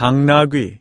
당나귀.